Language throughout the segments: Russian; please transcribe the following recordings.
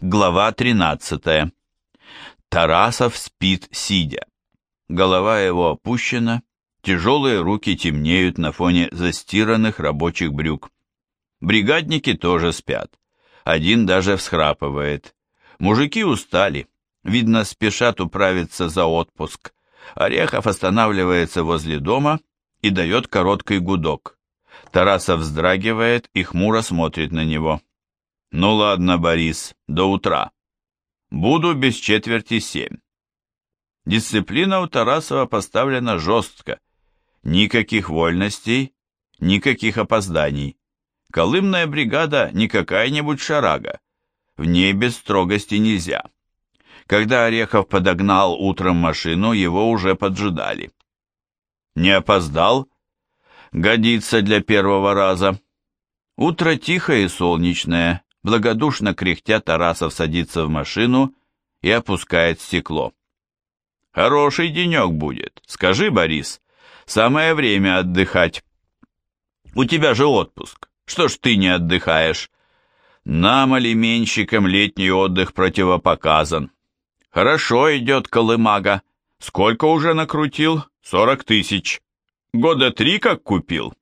Глава 13. Тарасов спит сидя. Голова его опущена, тяжелые руки темнеют на фоне застиранных рабочих брюк. Бригадники тоже спят. Один даже всхрапывает. Мужики устали. Видно, спешат управиться за отпуск. Орехов останавливается возле дома и дает короткий гудок. Тарасов вздрагивает и хмуро смотрит на него. Ну ладно, Борис, до утра. Буду без четверти семь. Дисциплина у Тарасова поставлена жестко. Никаких вольностей, никаких опозданий. Колымная бригада не какая-нибудь шарага. В ней без строгости нельзя. Когда Орехов подогнал утром машину, его уже поджидали. Не опоздал? Годится для первого раза. Утро тихое и солнечное, Благодушно кряхтя Тарасов садится в машину и опускает стекло. «Хороший денек будет. Скажи, Борис, самое время отдыхать. У тебя же отпуск. Что ж ты не отдыхаешь? Нам, алименщикам, летний отдых противопоказан. Хорошо идет колымага. Сколько уже накрутил? Сорок тысяч. Года три как купил?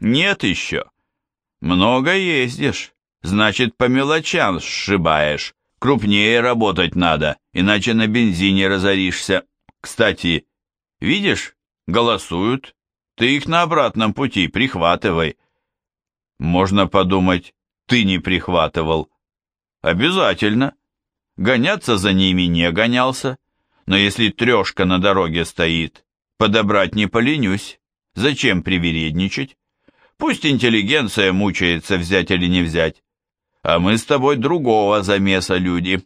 Нет еще. Много ездишь. Значит, по мелочам сшибаешь. Крупнее работать надо, иначе на бензине разоришься. Кстати, видишь, голосуют. Ты их на обратном пути прихватывай. Можно подумать, ты не прихватывал. Обязательно. Гоняться за ними не гонялся. Но если трешка на дороге стоит, подобрать не поленюсь. Зачем привередничать? Пусть интеллигенция мучается, взять или не взять а мы с тобой другого замеса люди».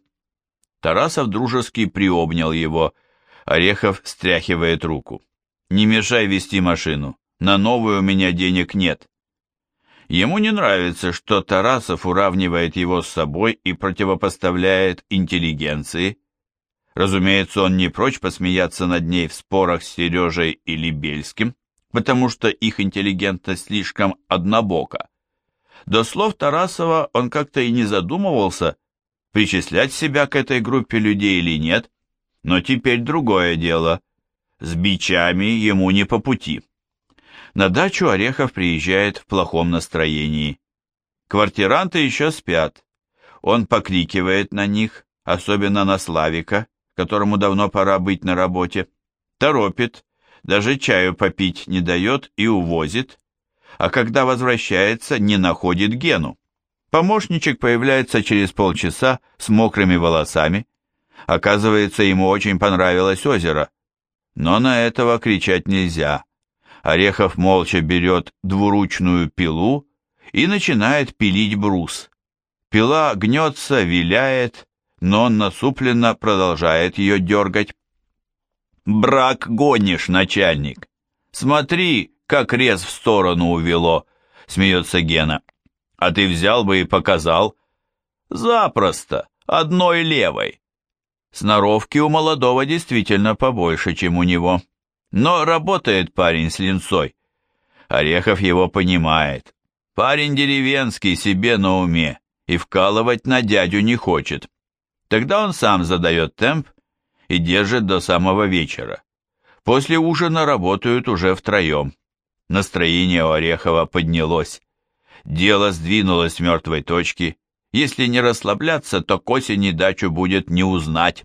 Тарасов дружески приобнял его. Орехов стряхивает руку. «Не мешай вести машину. На новую у меня денег нет». Ему не нравится, что Тарасов уравнивает его с собой и противопоставляет интеллигенции. Разумеется, он не прочь посмеяться над ней в спорах с Сережей или Бельским, потому что их интеллигентность слишком однобока. До слов Тарасова он как-то и не задумывался, причислять себя к этой группе людей или нет, но теперь другое дело. С бичами ему не по пути. На дачу Орехов приезжает в плохом настроении. Квартиранты еще спят. Он покрикивает на них, особенно на Славика, которому давно пора быть на работе. Торопит, даже чаю попить не дает и увозит а когда возвращается, не находит Гену. Помощничек появляется через полчаса с мокрыми волосами. Оказывается, ему очень понравилось озеро. Но на этого кричать нельзя. Орехов молча берет двуручную пилу и начинает пилить брус. Пила гнется, виляет, но он насупленно продолжает ее дергать. «Брак гонишь, начальник! Смотри, как рез в сторону увело», — смеется Гена. «А ты взял бы и показал?» «Запросто, одной левой». Сноровки у молодого действительно побольше, чем у него. Но работает парень с линцой. Орехов его понимает. Парень деревенский, себе на уме, и вкалывать на дядю не хочет. Тогда он сам задает темп и держит до самого вечера. После ужина работают уже втроем. Настроение у Орехова поднялось. Дело сдвинулось с мертвой точки. Если не расслабляться, то к осени дачу будет не узнать.